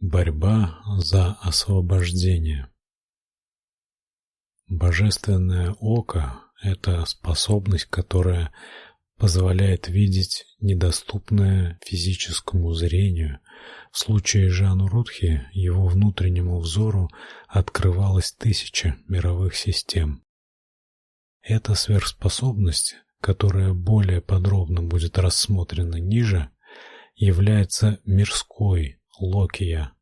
Борьба за освобождение. Божественное око это способность, которая позволяет видеть недоступное физическому зрению. В случае же Анурудхи его внутреннему взору открывалось тысяча мировых систем. Эта сверхспособность, которая более подробно будет рассмотрена ниже, является мирской Локия,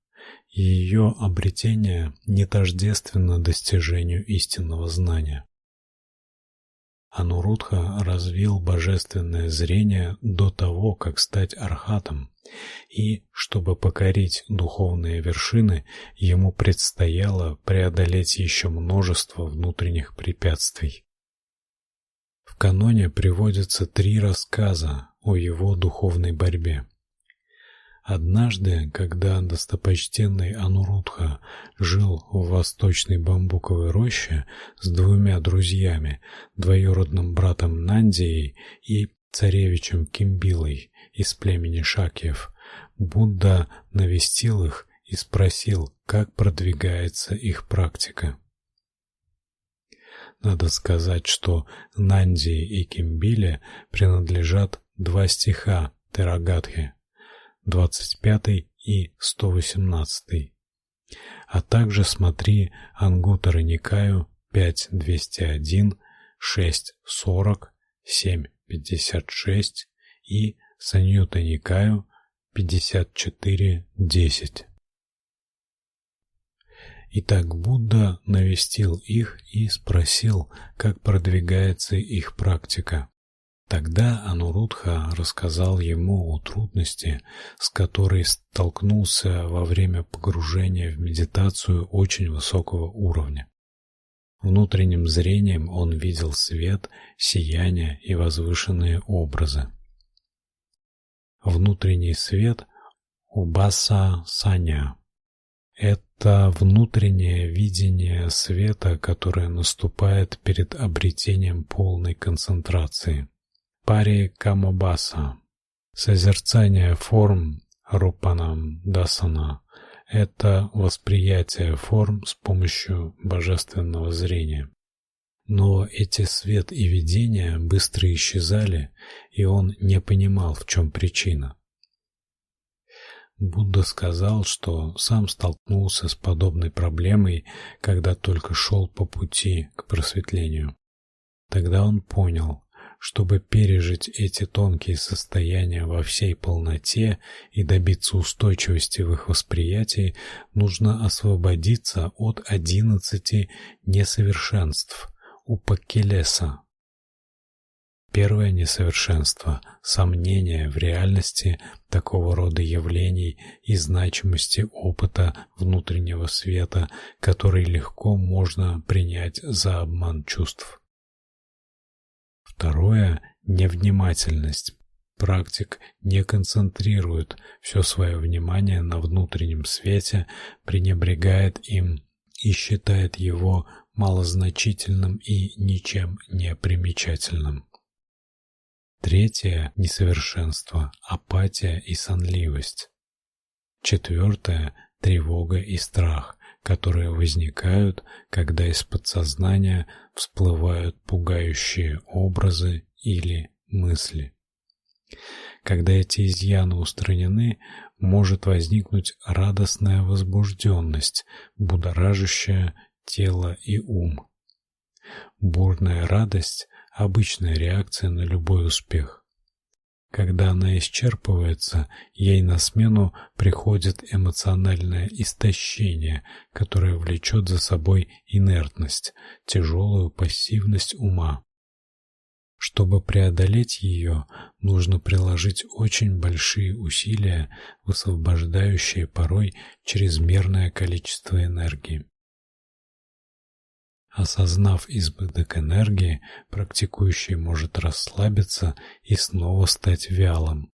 ее обретение не тождественно достижению истинного знания. Анурудха развил божественное зрение до того, как стать архатом, и чтобы покорить духовные вершины, ему предстояло преодолеть еще множество внутренних препятствий. В каноне приводятся три рассказа о его духовной борьбе. Однажды, когда достопочтенный Анурудха жил в восточной бамбуковой роще с двумя друзьями, двоюродным братом Нандией и царевичем Кимбилой из племени Шакьев, Будда навестил их и спросил, как продвигается их практика. Надо сказать, что Нанди и Кимбиле принадлежат два стиха Терагатхи 25 и 118. А также смотри Ангутара Никаю 5201, 640, 756 и Саньюта Никаю 5410. Итак, Будда навестил их и спросил, как продвигается их практика. Тогда Анурудха рассказал ему о трудности, с которой столкнулся во время погружения в медитацию очень высокого уровня. Внутренним зрением он видел свет, сияние и возвышенные образы. Внутренний свет убаса саня это внутреннее видение света, которое наступает перед обретением полной концентрации. Пари Камабаса. Созерцание форм Рупанам Дасана – это восприятие форм с помощью божественного зрения. Но эти свет и видения быстро исчезали, и он не понимал, в чем причина. Будда сказал, что сам столкнулся с подобной проблемой, когда только шел по пути к просветлению. Тогда он понял, чтобы пережить эти тонкие состояния во всей полноте и добиться устойчивости в их восприятии, нужно освободиться от одиннадцати несовершенств упакелеса. Первое несовершенство сомнение в реальности такого рода явлений и значимости опыта внутреннего света, который легко можно принять за обман чувств. Второе невнимательность. Практик не концентрирует все свое внимание на внутреннем свете, пренебрегает им и считает его малозначительным и ничем не примечательным. Третье несовершенство апатия и сонливость. Четвертое тревога и страх которые возникают, когда из подсознания всплывают пугающие образы или мысли. Когда эти изъяны устранены, может возникнуть радостная возбужденность, будоражащая тело и ум. Бурная радость обычная реакция на любой успех. Когда она исчерпывается, ей на смену приходит эмоциональное истощение, которое влечет за собой инертность, тяжелую пассивность ума. Чтобы преодолеть ее, нужно приложить очень большие усилия, высвобождающие порой чрезмерное количество энергии. Осознав избыток энергии, практикующий может расслабиться и снова стать вялым.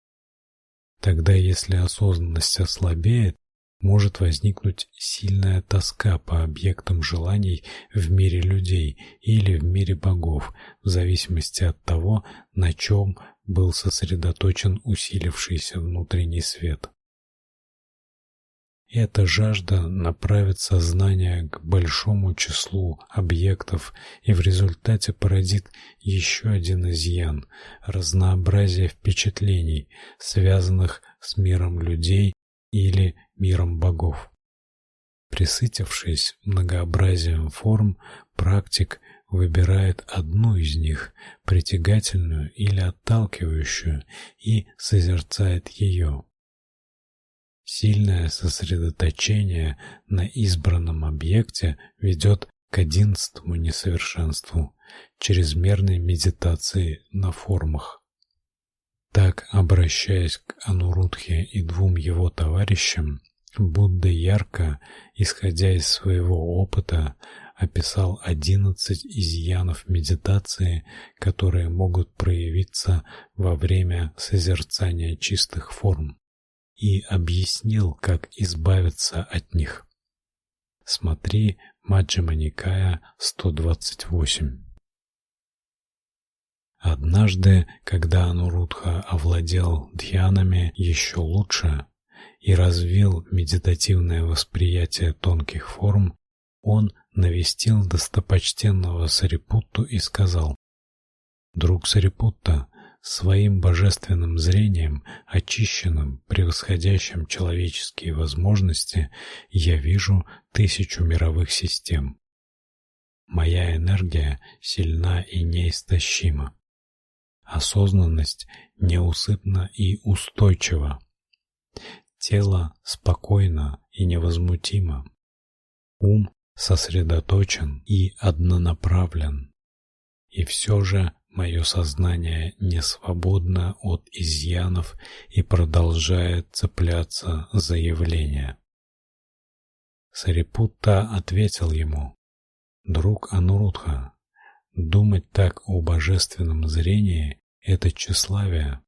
Тогда, если осознанность ослабеет, может возникнуть сильная тоска по объектам желаний в мире людей или в мире богов, в зависимости от того, на чем был сосредоточен усилившийся внутренний свет. Эта жажда направит сознание к большому числу объектов и в результате породит еще один изъян разнообразие впечатлений, связанных с миром людей или миром богов. Присытившись многообразием форм, практик выбирает одну из них, притягательную или отталкивающую, и созерцает ее. Сильное сосредоточение на избранном объекте ведет к одиннадцатому несовершенству чрезмерной медитации на формах. Так, обращаясь к Анурудхе и двум его товарищам, Будда ярко, исходя из своего опыта, описал одиннадцать изъянов медитации, которые могут проявиться во время созерцания чистых форм и объяснил, как избавиться от них. Смотри Маджхима Никая 128. Однажды, когда Анурудха овладел дхьянами еще лучше и развил медитативное восприятие тонких форм, он навестил достопочтенного Сарипутту и сказал: "Друг Сарипутта, своим божественным зрением, очищенным, превосходящим человеческие возможности, я вижу тысячу мировых систем. Моя энергия сильна и неистощима. Осознанность неусыпна и устойчива. Тело спокойно и невозмутимо. Ум сосредоточен и однонаправлен. И все же Мое сознание не свободно от изъянов и продолжает цепляться за явления. Сарипутта ответил ему: "Друг Анурудха, думать так о божественном зрении это тщеславие.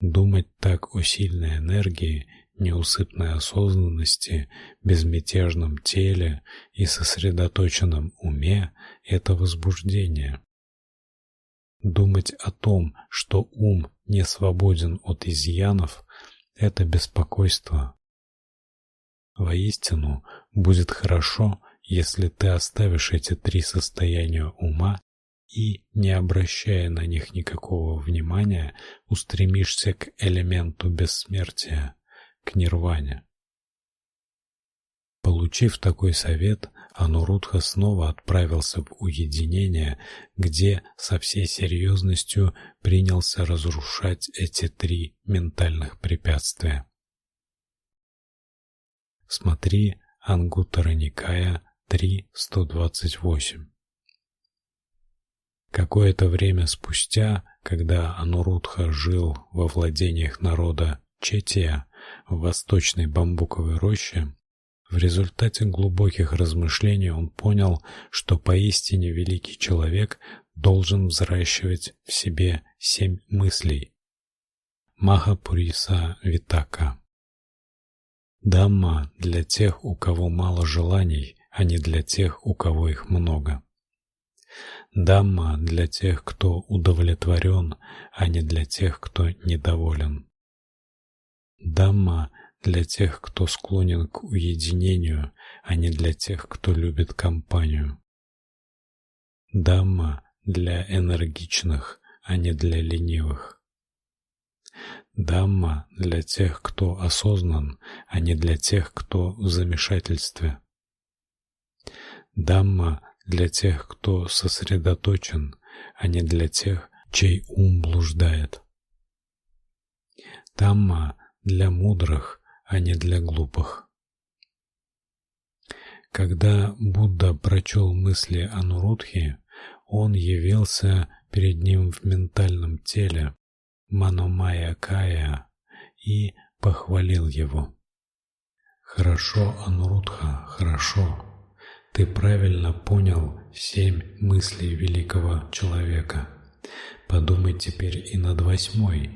Думать так о сильной энергии, неусыпной осознанности, безмятежном теле и сосредоточенном уме это возбуждение. Думать о том, что ум не свободен от изъянов это беспокойство. Воистину, будет хорошо, если ты оставишь эти три состояния ума и, не обращая на них никакого внимания, устремишься к элементу бессмертия, к нирване. Получив такой совет, Анурудха снова отправился в уединение, где со всей серьезностью принялся разрушать эти три ментальных препятствия. Смотри Ангуттара Никая 3.128. Какое-то время спустя, когда Анурудха жил во владениях народа Четия в восточной бамбуковой роще, в результате глубоких размышлений он понял, что поистине великий человек должен взращивать в себе семь мыслей. Махапуриса Витака. Дамма для тех, у кого мало желаний, а не для тех, у кого их много. Дамма для тех, кто удовлетворен, а не для тех, кто недоволен. Дамма для тех, кто склонен к уединению, а не для тех, кто любит компанию. Дамма для энергичных, а не для ленивых. Дамма для тех, кто осознан, а не для тех, кто в замешательстве. Дамма для тех, кто сосредоточен, а не для тех, чей ум блуждает. Дамма для мудрых, а не для глупых. Когда Будда прочел мысли Анурудхи, он явился перед ним в ментальном теле Маномая Кая и похвалил его. Хорошо, Анурудха, хорошо. Ты правильно понял семь мыслей великого человека. Подумай теперь и над восьмой.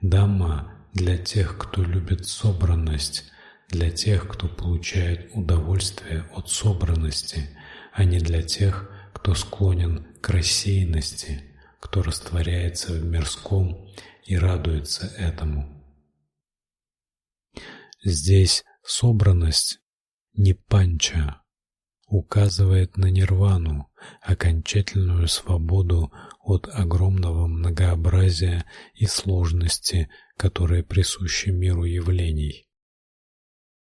Дамма для тех, кто любит собранность, для тех, кто получает удовольствие от собранности, а не для тех, кто склонен к рассеянности, кто растворяется в мирском и радуется этому. Здесь Собранность не панча указывает на нирвану, окончательную свободу от огромного многообразия и сложности, которые присущи миру явлений.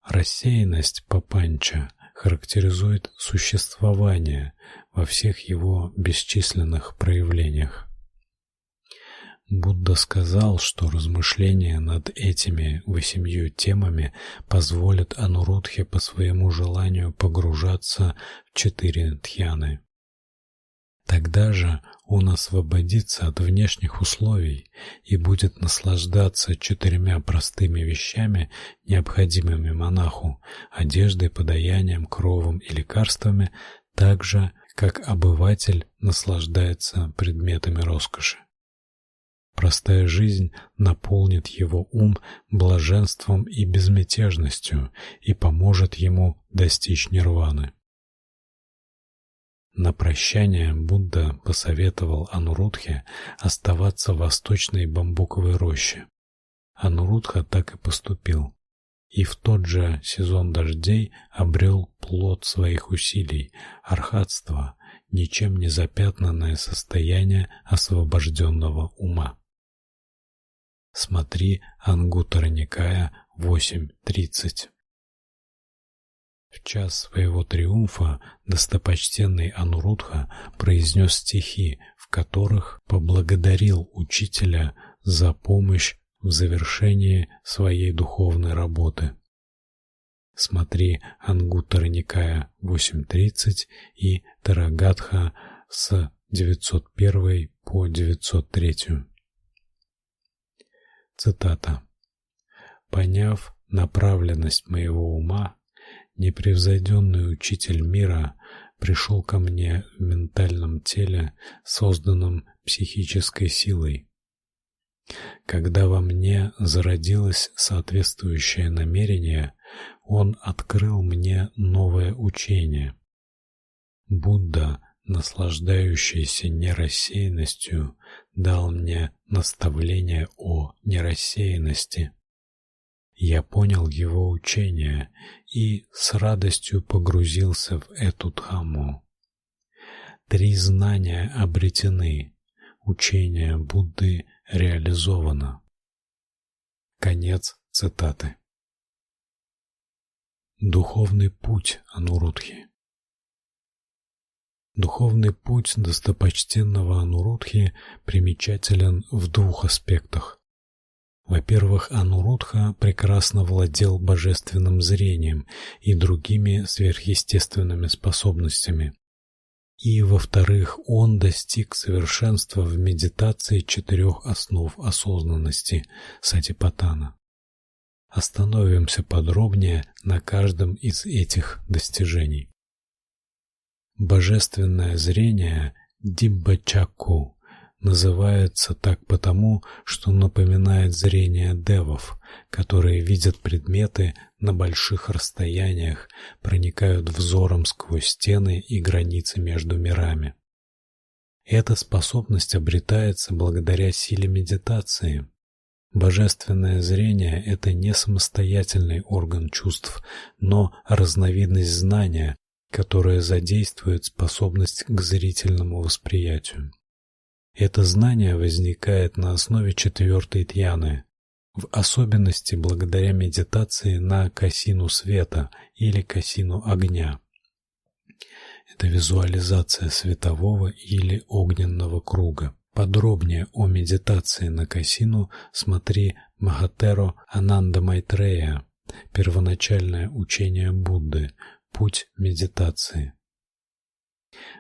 Рассеянность папанча характеризует существование во всех его бесчисленных проявлениях. Будда сказал, что размышления над этими восемью темами позволят Анурудхе по своему желанию погружаться в четыре дхьяны. Тогда же он освободится от внешних условий и будет наслаждаться четырьмя простыми вещами, необходимыми монаху: одеждой, подаянием, кровом и лекарствами, так же, как обыватель наслаждается предметами роскоши. Простая жизнь наполнит его ум блаженством и безмятежностью и поможет ему достичь нирваны. На прощание Будда посоветовал Анурудхе оставаться в восточной бамбуковой роще. Анурудха так и поступил. И в тот же сезон дождей обрел плод своих усилий архатство, ничем не запятнанное состояние освобожденного ума. Смотри Ангуттара Никая 8.30. В час своего триумфа достопочтенный Анурудха произнес стихи, в которых поблагодарил учителя за помощь в завершении своей духовной работы. Смотри Ангуттара Никая 8.30 и Тарагатха с 901 по 903. Цитата. Поняв направленность моего ума, непревзойденный учитель мира пришел ко мне в ментальном теле, созданном психической силой. Когда во мне зародилось соответствующее намерение, он открыл мне новое учение. Будда наслаждающийся нерассеянностью, дал мне наставление о нерассеянности. Я понял его учение и с радостью погрузился в эту дхамму. Три знания обретены, учение Будды реализовано. Конец цитаты. Духовный путь Анурудхи Духовный путь достопочтенного Анурудхи примечателен в двух аспектах. Во-первых, Анурудха прекрасно владел божественным зрением и другими сверхъестественными способностями. И во-вторых, он достиг совершенства в медитации четырех основ осознанности сатипатана. Остановимся подробнее на каждом из этих достижений. Божественное зрение диббачаку называется так потому, что напоминает зрение девов, которые видят предметы на больших расстояниях, проникают взором сквозь стены и границы между мирами. Эта способность обретается благодаря силе медитации. Божественное зрение это не самостоятельный орган чувств, но разновидность знания, которое задействует способность к зрительному восприятию. Это знание возникает на основе четвертой тьяны, в особенности благодаря медитации на касину света или касину огня. Это визуализация светового или огненного круга. Подробнее о медитации на касину смотри Махатеро Ананда Майтрея. Первоначальное учение Будды, Путь медитации.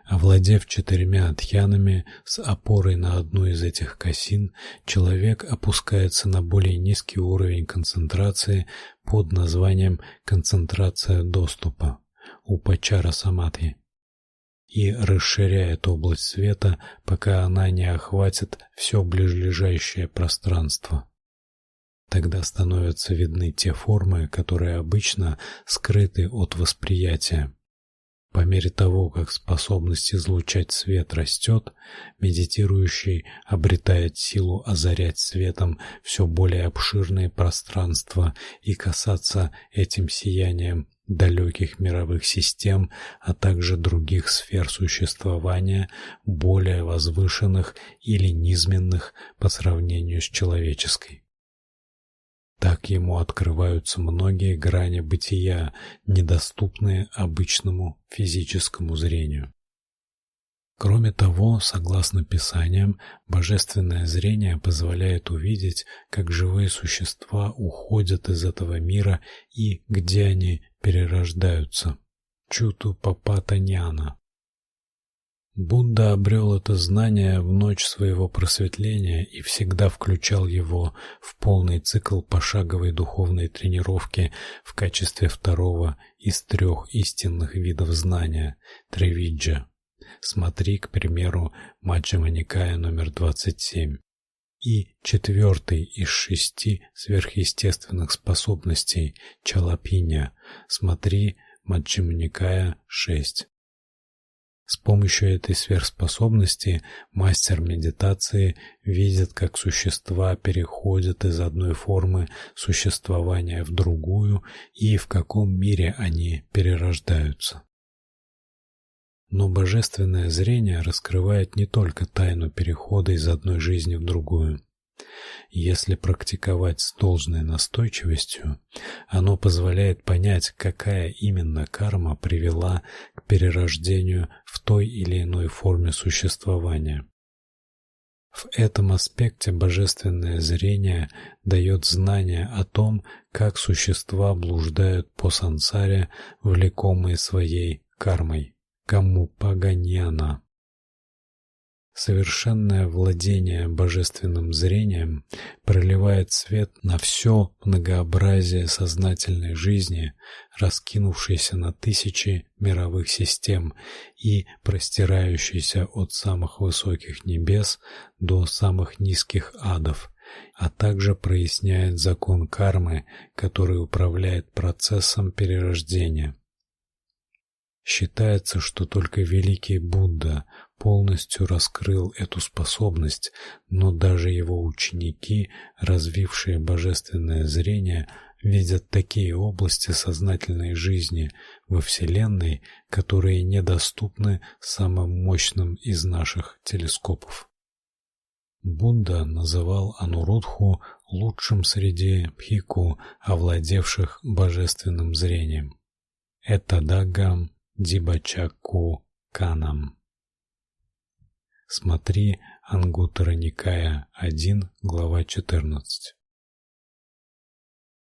Овладев четырьмя дхьянами с опорой на одну из этих касин, человек опускается на более низкий уровень концентрации под названием концентрация доступа упачара самадхи и расширяет область света, пока она не охватит все ближайшее пространство. Тогда становятся видны те формы, которые обычно скрыты от восприятия. По мере того, как способность излучать свет растет, медитирующий обретает силу озарять светом все более обширные пространства и касаться этим сиянием далеких мировых систем, а также других сфер существования, более возвышенных или низменных по сравнению с человеческой. Так ему открываются многие грани бытия, недоступные обычному физическому зрению. Кроме того, согласно Писаниям, божественное зрение позволяет увидеть, как живые существа уходят из этого мира и где они перерождаются. Чуту Папатаняна. Будда обрел это знание в ночь своего просветления и всегда включал его в полный цикл пошаговой духовной тренировки в качестве второго из трех истинных видов знания тревиджа. Смотри, к примеру, Маджхьяма Никая номер 27. И четвертый из шести сверхъестественных способностей Чалапиня. Смотри, Маджхьяма Никая 6. С помощью этой сверхспособности мастер медитации видит, как существа переходят из одной формы существования в другую и в каком мире они перерождаются. Но божественное зрение раскрывает не только тайну перехода из одной жизни в другую. Если практиковать с должной настойчивостью, оно позволяет понять, какая именно карма привела к перерождению в той или иной форме существования. В этом аспекте божественное зрение дает знание о том, как существа блуждают по сансаре, влекомые своей кармой, кому паганьяна. Совершенное владение божественным зрением проливает свет на все многообразие сознательной жизни, раскинувшейся на тысячи мировых систем и простирающейся от самых высоких небес до самых низких адов, а также проясняет закон кармы, который управляет процессом перерождения. Считается, что только великий Будда полностью раскрыл эту способность, но даже его ученики, развившие божественное зрение, видят такие области сознательной жизни во вселенной, которые недоступны самым мощным из наших телескопов. Будда называл Анурудху лучшим среди пхику, овладевших божественным зрением. Это дагам дибачаку канам. Смотри Ангуттара Никая 1, глава 14.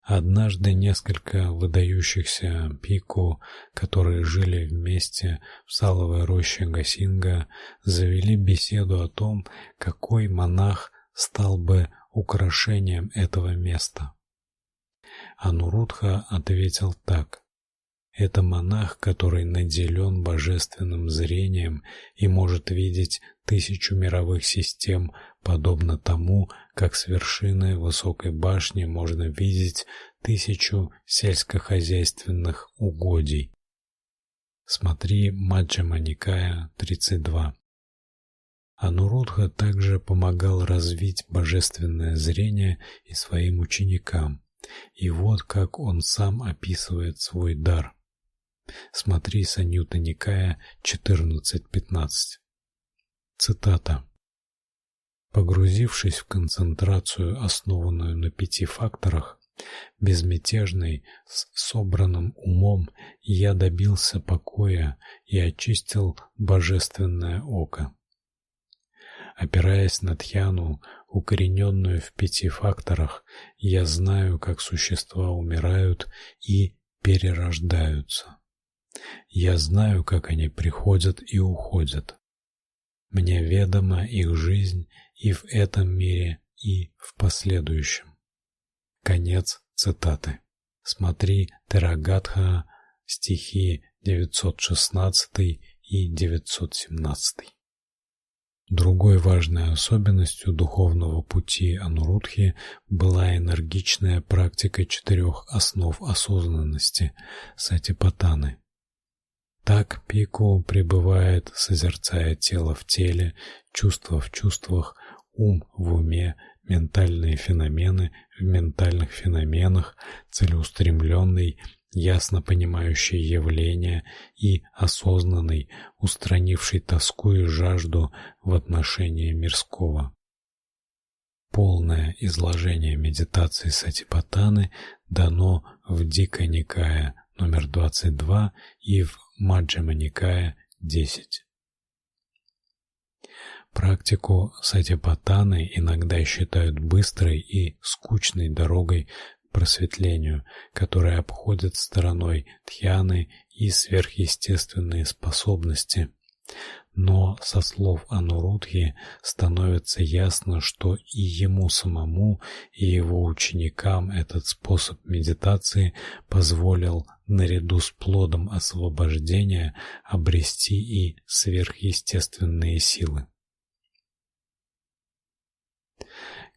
Однажды несколько выдающихся пику, которые жили вместе в саловой роще Гасинга, завели беседу о том, какой монах стал бы украшением этого места. Анурудха ответил так: это монах, который наделен божественным зрением и может видеть тысячу мировых систем, подобно тому, как с вершины высокой башни можно видеть тысячу сельскохозяйственных угодий. Смотри Маджхьяма Никая 32. Анурудха также помогал развить божественное зрение и своим ученикам. И вот как он сам описывает свой дар. Смотри Санюта Никая 14.15. Цитата. Погрузившись в концентрацию, основанную на пяти факторах, безмятежный, с собранным умом, я добился покоя и очистил божественное око. Опираясь на тхьяну, укорененную в пяти факторах, я знаю, как существа умирают и перерождаются. Я знаю, как они приходят и уходят. Мне ведома их жизнь и в этом мире, и в последующем. Конец цитаты. Смотри Терагатха, стихи 916 и 917. Другой важной особенностью духовного пути Анурудхи была энергичная практика четырех основ осознанности сатипатаны Так Пику пребывает, созерцая тело в теле, чувство в чувствах, ум в уме, ментальные феномены в ментальных феноменах, целеустремленный, ясно понимающий явления и осознанный, устранивший тоску и жажду в отношении мирского. Полное изложение медитации Сатипатаны дано в Дика Никая номер 22 и в Маджхьяма Никая 10. Практику сатипатаны иногда считают быстрой и скучной дорогой к просветлению, которая обходит стороной дхьяны и сверхъестественные способности. Но со слов Анурудхи становится ясно, что и ему самому, и его ученикам этот способ медитации позволил наряду с плодом освобождения обрести и сверхъестественные силы.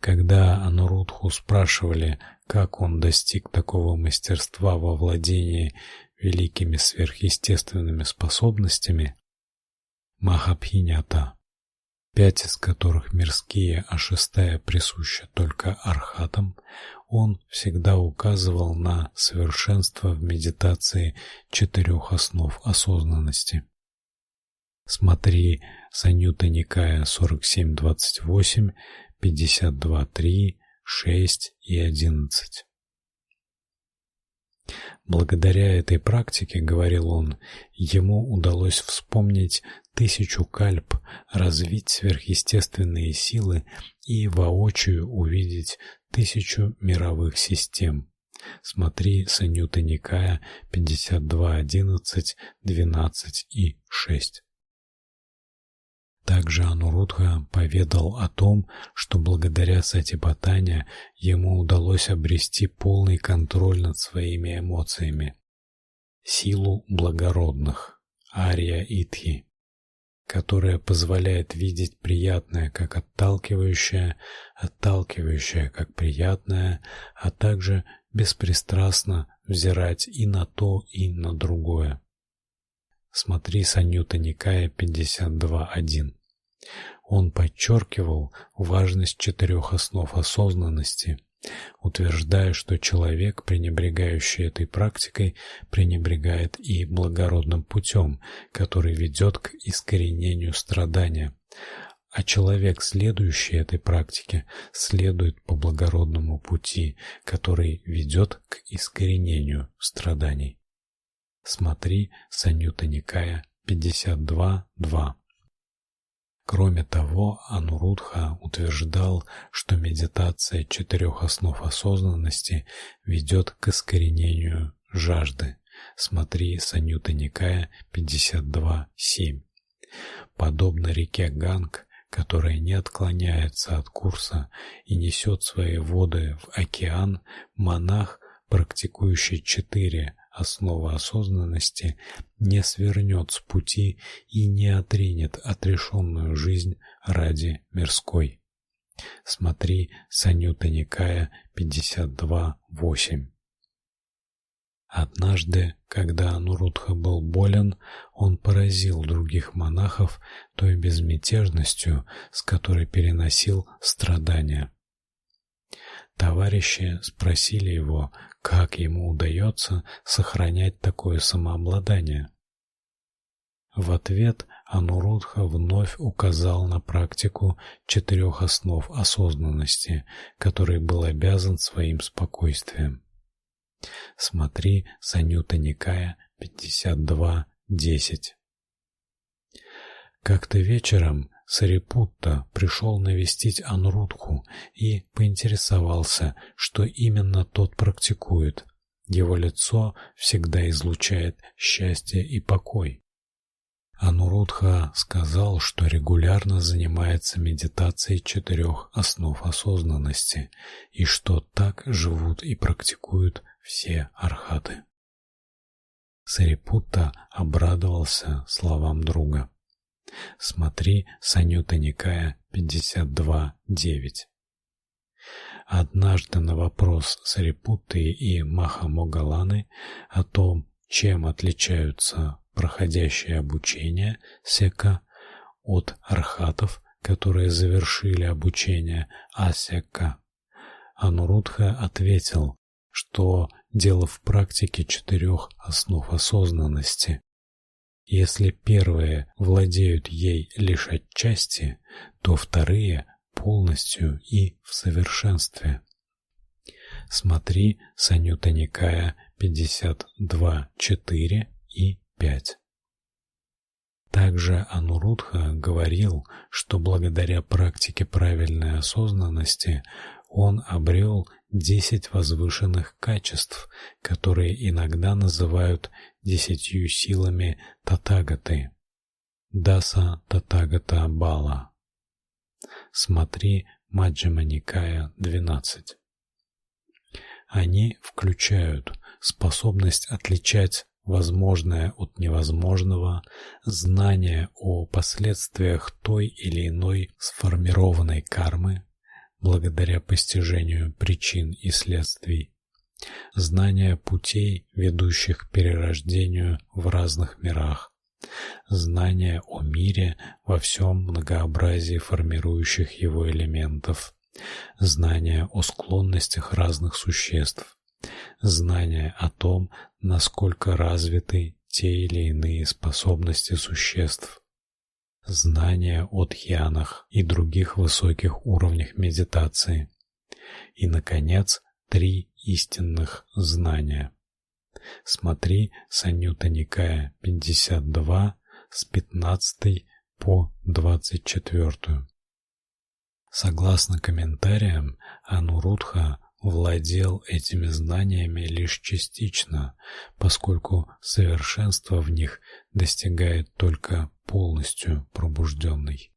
Когда Анурудху спрашивали, как он достиг такого мастерства во владении великими сверхъестественными способностями, Махабхинята, пять из которых мирские, а шестая присуща только архатам, он всегда указывал на совершенство в медитации четырех основ осознанности. Смотри Санюта Никая 47.28, 52.3, 6 и 11. Благодаря этой практике, говорил он, ему удалось вспомнить тысячу кальп, развить сверхъестественные силы и воочию увидеть тысячу мировых систем. Смотри Санюта Никая 52.11, 12 и 6. Также Анурудха поведал о том, что благодаря сатипатане ему удалось обрести полный контроль над своими эмоциями, силу благородных, ария итхи, которая позволяет видеть приятное как отталкивающее, отталкивающее как приятное, а также беспристрастно взирать и на то, и на другое. Смотри Санюта Никая 52.1. Он подчеркивал важность четырех основ осознанности, утверждая, что человек, пренебрегающий этой практикой, пренебрегает и благородным путем, который ведет к искоренению страдания. А человек, следующий этой практике, следует по благородному пути, который ведет к искоренению страданий. Смотри Санюта Никая 52.2. Кроме того, Анурудха утверждал, что медитация четырех основ осознанности ведет к искоренению жажды. Смотри Санюта Никая 52.7. Подобно реке Ганг, которая не отклоняется от курса и несет свои воды в океан, монах, практикующий четыре основа осознанности, не свернет с пути и не отринет отрешенную жизнь ради мирской. Смотри Санюта Никая 52.8. Однажды, когда Анурудха был болен, он поразил других монахов той безмятежностью, с которой переносил страдания. Товарищи спросили его, как ему удается сохранять такое самообладание? В ответ Анурудха вновь указал на практику четырех основ осознанности, которой был обязан своим спокойствием. Смотри Санюта Никая 52.10. Как-то вечером Сарипутта пришел навестить Анрудху и поинтересовался, что именно тот практикует. Его лицо всегда излучает счастье и покой. Анурудха сказал, что регулярно занимается медитацией четырех основ осознанности и что так живут и практикуют все архаты. Сарипутта обрадовался словам друга. Смотри Санюта Никая 52.9. Однажды на вопрос Сарипутты и Махамогаланы о том, чем отличаются проходящие обучение сека от архатов, которые завершили обучение асека. Анурудха ответил, что дело в практике четырех основ осознанности. Если первые владеют ей лишь отчасти, то вторые полностью и в совершенстве. Смотри Санюта Никая 52.4 и 5. Также Анурудха говорил, что благодаря практике правильной осознанности он обрел десять возвышенных качеств, которые иногда называют десятью силами Татагаты. Даса Татагата Бала. Смотри Маджхима Никая 12. Они включают способность отличать возможное от невозможного, знание о последствиях той или иной сформированной кармы, благодаря постижению причин и следствий, знание путей, ведущих к перерождению в разных мирах, знание о мире во всем многообразии формирующих его элементов, знание о склонностях разных существ, знание о том, насколько развиты те или иные способности существ, знания о дхьянах и других высоких уровнях медитации. И наконец, три истинных знания. Смотри Санюта Никая 52 с 15 по 24. Согласно комментариям, Анурудха владел этими знаниями лишь частично, поскольку совершенство в них достигает только полностью пробужденный.